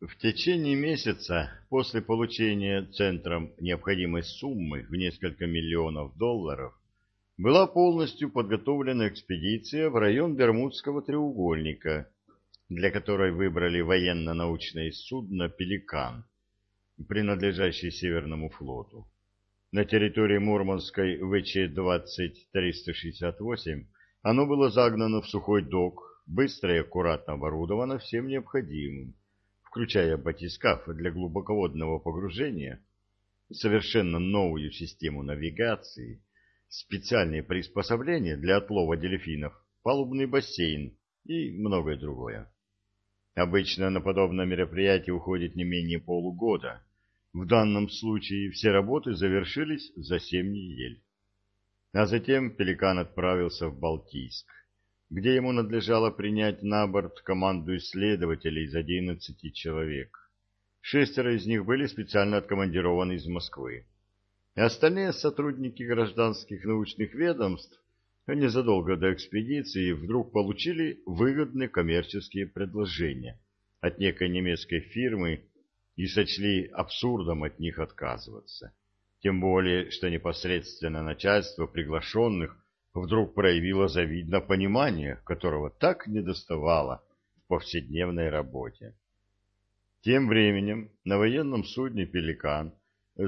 В течение месяца после получения Центром необходимой суммы в несколько миллионов долларов была полностью подготовлена экспедиция в район Бермудского треугольника, для которой выбрали военно-научное судно «Пеликан», принадлежащее Северному флоту. На территории Мурманской ВЧ-20-368 оно было загнано в сухой док, быстро и аккуратно оборудовано всем необходимым включая батискаф для глубоководного погружения, совершенно новую систему навигации, специальные приспособления для отлова дельфинов, палубный бассейн и многое другое. Обычно на подобное мероприятие уходит не менее полугода. В данном случае все работы завершились за семь недель. А затем Пеликан отправился в Балтийск где ему надлежало принять на борт команду исследователей из 11 человек. Шестеро из них были специально откомандированы из Москвы. И остальные сотрудники гражданских научных ведомств незадолго до экспедиции вдруг получили выгодные коммерческие предложения от некой немецкой фирмы и сочли абсурдом от них отказываться. Тем более, что непосредственно начальство приглашенных вдруг проявила завидно понимание, которого так недоставало в повседневной работе. Тем временем на военном судне «Пеликан»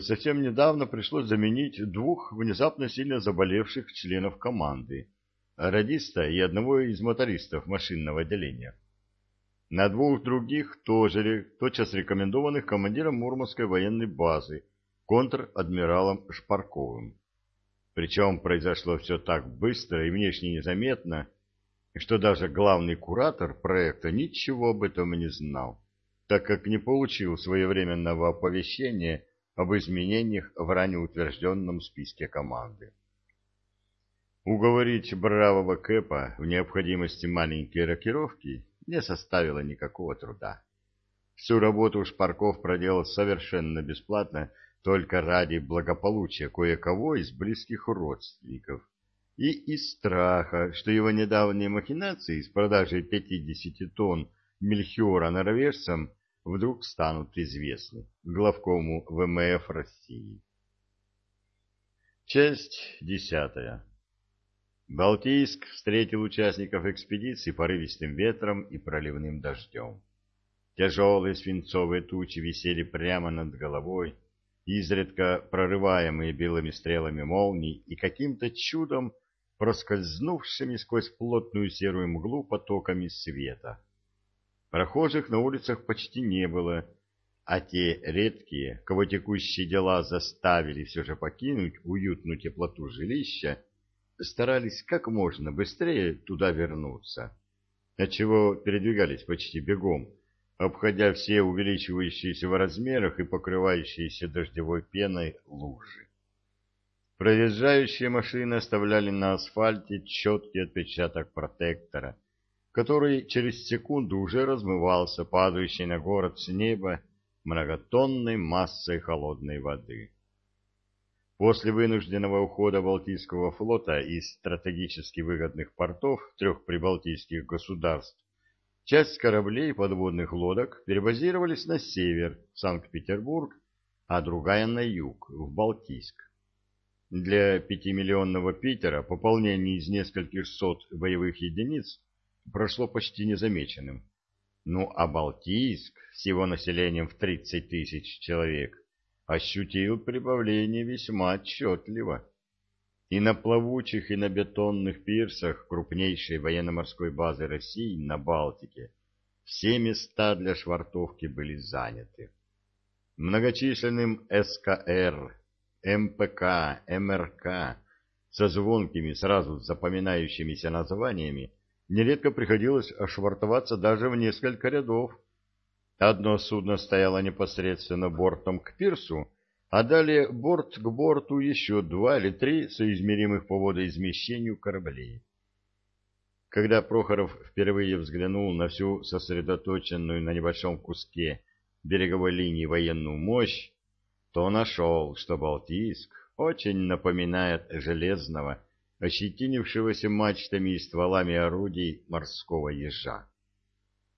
совсем недавно пришлось заменить двух внезапно сильно заболевших членов команды, радиста и одного из мотористов машинного отделения. На двух других тоже тотчас рекомендованных командиром Мурманской военной базы контр-адмиралом Шпарковым. Причем произошло все так быстро и внешне незаметно, что даже главный куратор проекта ничего об этом не знал, так как не получил своевременного оповещения об изменениях в ранее утвержденном списке команды. Уговорить бравого Кэпа в необходимости маленькой рокировки не составило никакого труда. Всю работу Шпарков проделал совершенно бесплатно только ради благополучия кое-кого из близких родственников и из страха, что его недавние махинации с продажей 50 тонн мельхиора норвежцам вдруг станут известны главкому ВМФ России. Часть десятая. Балтийск встретил участников экспедиции порывистым ветром и проливным дождем. Тяжелые свинцовые тучи висели прямо над головой, изредка прорываемые белыми стрелами молний и каким-то чудом проскользнувшими сквозь плотную серую мглу потоками света. Прохожих на улицах почти не было, а те редкие, кого текущие дела заставили все же покинуть уютную теплоту жилища, старались как можно быстрее туда вернуться, отчего передвигались почти бегом, обходя все увеличивающиеся в размерах и покрывающиеся дождевой пеной лужи. Проезжающие машины оставляли на асфальте четкий отпечаток протектора, который через секунду уже размывался падающей на город с неба многотонной массой холодной воды. После вынужденного ухода Балтийского флота из стратегически выгодных портов трех прибалтийских государств Часть кораблей и подводных лодок перебазировались на север, в Санкт-Петербург, а другая на юг, в Балтийск. Для пятимиллионного Питера пополнение из нескольких сот боевых единиц прошло почти незамеченным. Ну а Балтийск с его населением в 30 тысяч человек ощутил прибавление весьма отчетливо и на плавучих, и на бетонных пирсах крупнейшей военно-морской базы России на Балтике все места для швартовки были заняты. Многочисленным СКР, МПК, МРК со звонкими, сразу запоминающимися названиями нередко приходилось ошвартоваться даже в несколько рядов. Одно судно стояло непосредственно бортом к пирсу, а далее борт к борту еще два или три соизмеримых по водоизмещению кораблей. Когда Прохоров впервые взглянул на всю сосредоточенную на небольшом куске береговой линии военную мощь, то нашел, что Балтийск очень напоминает железного, ощетинившегося мачтами и стволами орудий морского ежа.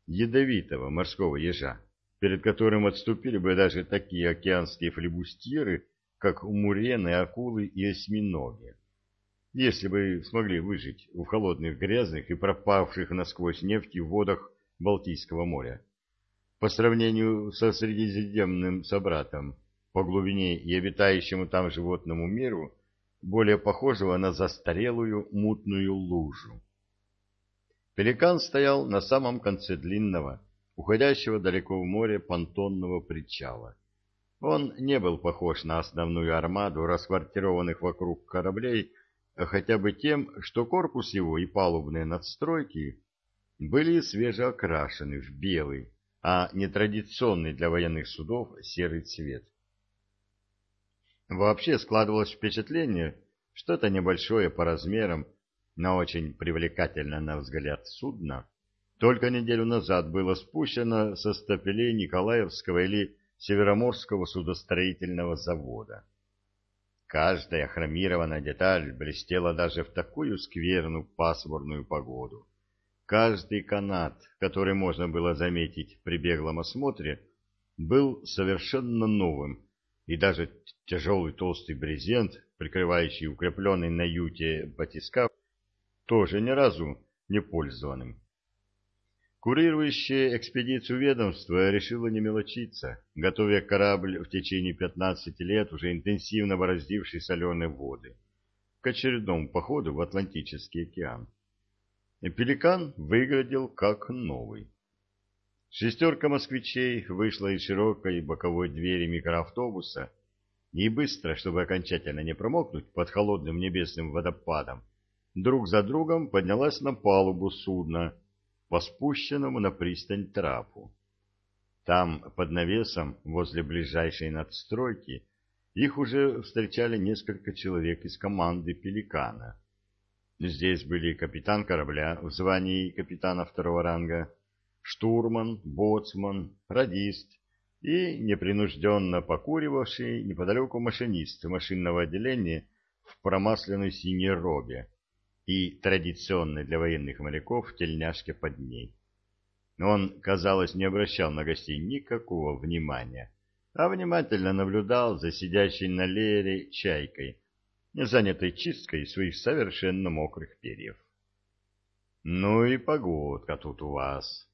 Ядовитого морского ежа, перед которым отступили бы даже такие океанские флебустьеры, как мурены, акулы и осьминоги, если бы смогли выжить в холодных, грязных и пропавших насквозь нефти водах Балтийского моря. По сравнению со средиземным собратом, по глубине и обитающему там животному миру, более похожего на застарелую мутную лужу. Пеликан стоял на самом конце длинного, уходящего далеко в море понтонного причала. Он не был похож на основную армаду расквартированных вокруг кораблей, хотя бы тем, что корпус его и палубные надстройки были свежеокрашены в белый, а не традиционный для военных судов серый цвет. Вообще складывалось впечатление, что это небольшое по размерам, но очень привлекательно на взгляд судно, только неделю назад было спущено со стапелей Николаевского или Североморского судостроительного завода. Каждая хромированная деталь блестела даже в такую скверную пасмурную погоду. Каждый канат, который можно было заметить при беглом осмотре, был совершенно новым, и даже тяжелый толстый брезент, прикрывающий укрепленный на юте батискаф, тоже ни разу не пользованным. Курирующее экспедицию ведомство решило не мелочиться, готовя корабль в течение 15 лет, уже интенсивно бороздивший соленые воды, к очередному походу в Атлантический океан. Пеликан выглядел как новый. Шестерка москвичей вышла из широкой боковой двери микроавтобуса и быстро, чтобы окончательно не промокнуть под холодным небесным водопадом, друг за другом поднялась на палубу судна по спущенному на пристань трапу. Там, под навесом, возле ближайшей надстройки, их уже встречали несколько человек из команды «Пеликана». Здесь были капитан корабля в звании капитана второго ранга, штурман, боцман, радист и непринужденно покуривавший неподалеку машинист машинного отделения в промасленной синей робе и традиционной для военных моряков тельняшке под ней. Он, казалось, не обращал на гостей никакого внимания, а внимательно наблюдал за сидящей на леере чайкой, занятой чисткой своих совершенно мокрых перьев. — Ну и погодка тут у вас,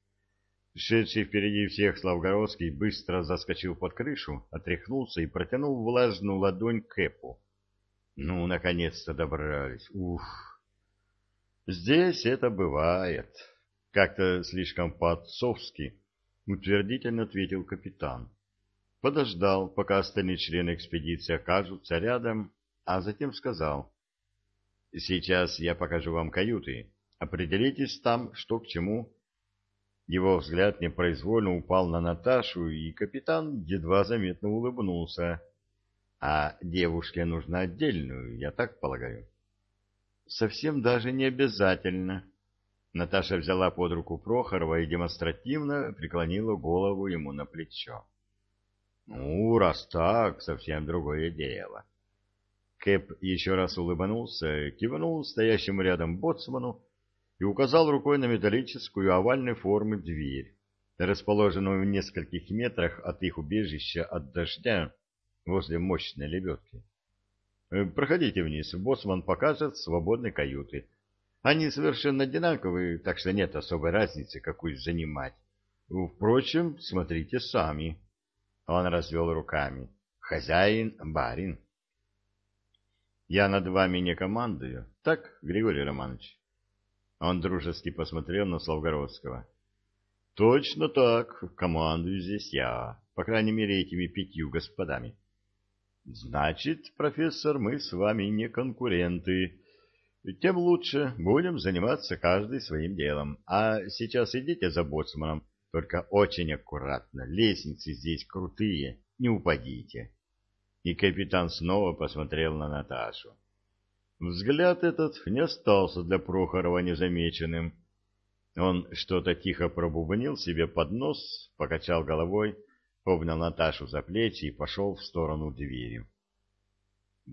Шедший впереди всех Славгородский быстро заскочил под крышу, отряхнулся и протянул влажную ладонь к Эпу. Ну, наконец-то добрались. Ух! Здесь это бывает. Как-то слишком по-отцовски, утвердительно ответил капитан. Подождал, пока остальные члены экспедиции окажутся рядом, а затем сказал. Сейчас я покажу вам каюты. Определитесь там, что к чему его взгляд непроизвольно упал на Наташу, и капитан едва заметно улыбнулся. «А девушке нужно отдельную, я так полагаю?» «Совсем даже не обязательно». Наташа взяла под руку Прохорова и демонстративно преклонила голову ему на плечо. «Ну, раз так, совсем другое дело». Кэп еще раз улыбнулся, кивнул стоящему рядом боцману и указал рукой на металлическую овальной формы дверь, расположенную в нескольких метрах от их убежища от дождя возле мощной лебедки. «Э, «Проходите вниз, боссман покажет свободные каюты. Они совершенно одинаковые, так что нет особой разницы, какую занимать. Впрочем, смотрите сами». Он развел руками. «Хозяин, барин». «Я над вами не командую, так, Григорий Романович?» Он дружески посмотрел на Славгородского. «Точно так, командую здесь я, по крайней мере, этими пятью господами». «Значит, профессор, мы с вами не конкуренты. Тем лучше будем заниматься каждый своим делом. А сейчас идите за боцманом, только очень аккуратно, лестницы здесь крутые, не упадите». И капитан снова посмотрел на Наташу. Взгляд этот не остался для Прохорова незамеченным. Он что-то тихо пробубнил себе под нос, покачал головой, обнял Наташу за плечи и пошел в сторону двери.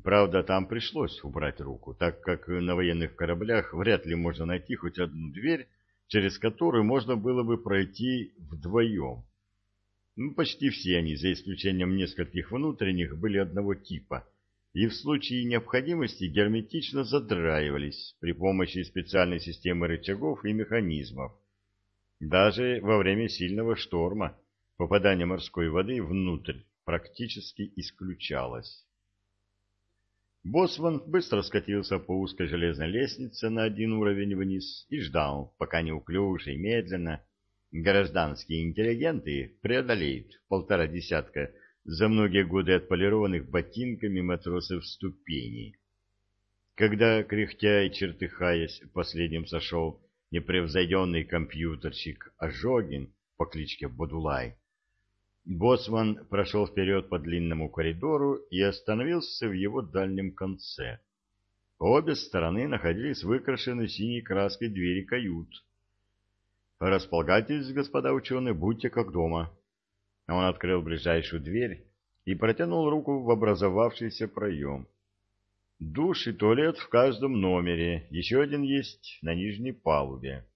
Правда, там пришлось убрать руку, так как на военных кораблях вряд ли можно найти хоть одну дверь, через которую можно было бы пройти вдвоем. Ну, почти все они, за исключением нескольких внутренних, были одного типа и в случае необходимости герметично задраивались при помощи специальной системы рычагов и механизмов. Даже во время сильного шторма попадание морской воды внутрь практически исключалось. Босман быстро скатился по узкой железной лестнице на один уровень вниз и ждал, пока неуклюже и медленно гражданские интеллигенты преодолеют полтора десятка за многие годы отполированных ботинками матросов ступеней. Когда, кряхтя и чертыхаясь, последним сошел непревзойденный компьютерщик Ожогин по кличке Бодулай, Боцман прошел вперед по длинному коридору и остановился в его дальнем конце. Обе стороны находились выкрашены синей краской двери кают. «Располагайтесь, господа ученые, будьте как дома». Он открыл ближайшую дверь и протянул руку в образовавшийся проем. Душ и туалет в каждом номере, еще один есть на нижней палубе.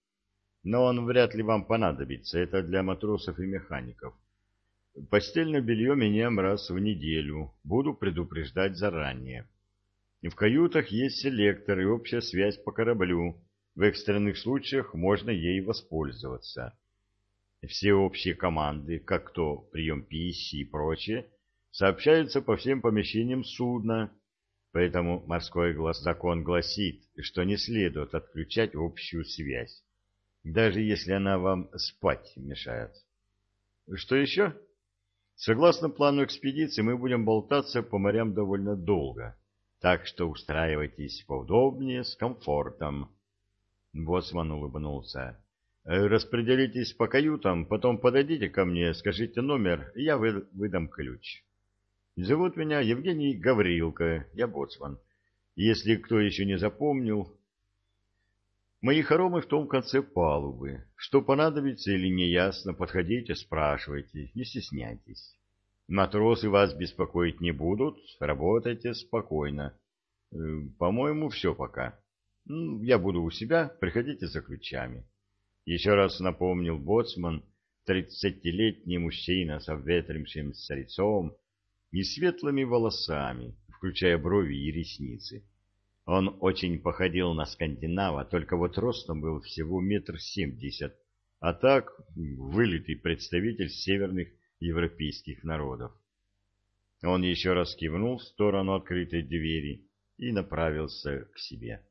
Но он вряд ли вам понадобится, это для матросов и механиков. Постельное белье меняем раз в неделю. Буду предупреждать заранее. В каютах есть селектор и общая связь по кораблю. В экстренных случаях можно ей воспользоваться. Все общие команды, как то прием пищи и прочее, сообщаются по всем помещениям судна, поэтому морской глаз закон гласит, что не следует отключать общую связь, даже если она вам спать мешает. Что еще? Согласно плану экспедиции, мы будем болтаться по морям довольно долго, так что устраивайтесь поудобнее, с комфортом. Боцман улыбнулся. «Э, распределитесь по каютам, потом подойдите ко мне, скажите номер, и я вы, выдам ключ. Зовут меня Евгений Гаврилко, я боцман. Если кто еще не запомнил, Мои хоромы в том конце палубы. Что понадобится или неясно, подходите, спрашивайте, не стесняйтесь. Матросы вас беспокоить не будут, работайте спокойно. Э, по-моему, все пока. Я буду у себя, приходите за ключами. Еще раз напомнил боцман, тридцатилетний мужчина с обветримшимся лицом и светлыми волосами, включая брови и ресницы. Он очень походил на скандинава, только вот ростом был всего метр семьдесят, а так вылитый представитель северных европейских народов. Он еще раз кивнул в сторону открытой двери и направился к себе.